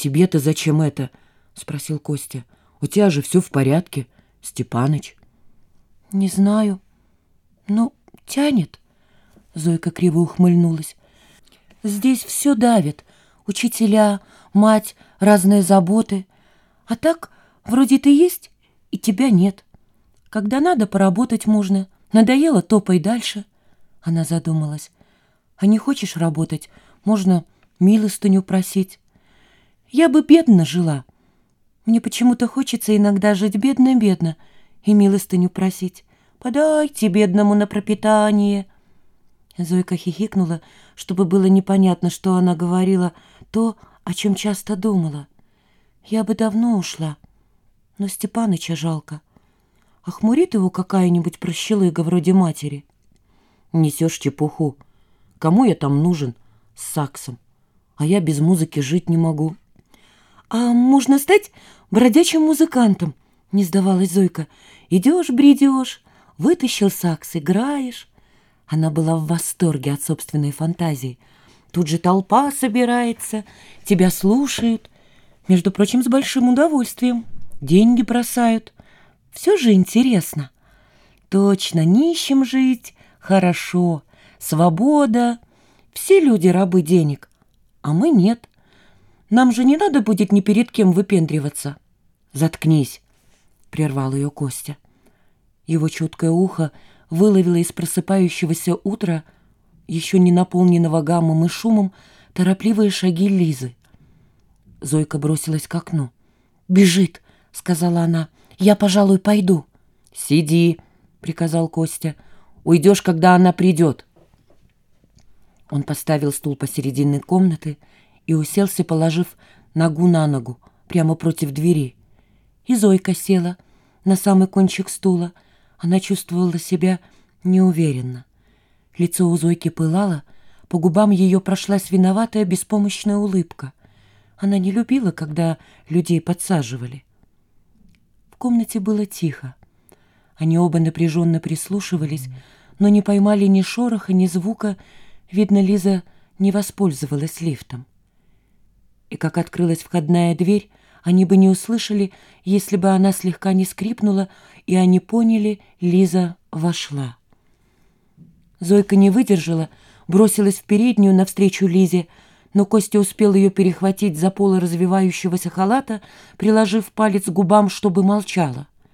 тебе-то зачем это?» — спросил Костя. «У тебя же все в порядке, Степаныч». «Не знаю. Ну, тянет». Зойка криво ухмыльнулась. «Здесь все давит. Учителя, мать, разные заботы. А так, вроде ты есть, и тебя нет. Когда надо, поработать можно. Надоело, топай дальше». Она задумалась. «А не хочешь работать? Можно милостыню просить». «Я бы бедно жила. Мне почему-то хочется иногда жить бедно-бедно и милостыню просить. Подайте бедному на пропитание». Зойка хихикнула, чтобы было непонятно, что она говорила, то, о чем часто думала. «Я бы давно ушла, но Степаныча жалко. Охмурит его какая-нибудь прощелыга вроде матери». Несешь чепуху. Кому я там нужен с саксом? А я без музыки жить не могу. А можно стать бродячим музыкантом? Не сдавалась Зойка. Идешь, бредешь, вытащил сакс, играешь. Она была в восторге от собственной фантазии. Тут же толпа собирается, тебя слушают. Между прочим, с большим удовольствием. Деньги бросают. Все же интересно. Точно, нищим жить, хорошо, свобода. Все люди рабы денег, а мы нет. Нам же не надо будет ни перед кем выпендриваться. Заткнись, прервал ее Костя. Его чуткое ухо выловило из просыпающегося утра, еще не наполненного гаммом и шумом, торопливые шаги Лизы. Зойка бросилась к окну. «Бежит!» — сказала она. «Я, пожалуй, пойду». «Сиди!» — приказал Костя. Уйдешь, когда она придет». Он поставил стул посередине комнаты и уселся, положив ногу на ногу, прямо против двери. И Зойка села на самый кончик стула. Она чувствовала себя неуверенно. Лицо у Зойки пылало, по губам ее прошлась виноватая беспомощная улыбка. Она не любила, когда людей подсаживали. В комнате было тихо. Они оба напряженно прислушивались, но не поймали ни шороха, ни звука. Видно, Лиза не воспользовалась лифтом. И как открылась входная дверь, они бы не услышали, если бы она слегка не скрипнула, и они поняли, Лиза вошла. Зойка не выдержала, бросилась в переднюю навстречу Лизе, но Костя успел ее перехватить за полы развивающегося халата, приложив палец к губам, чтобы молчала.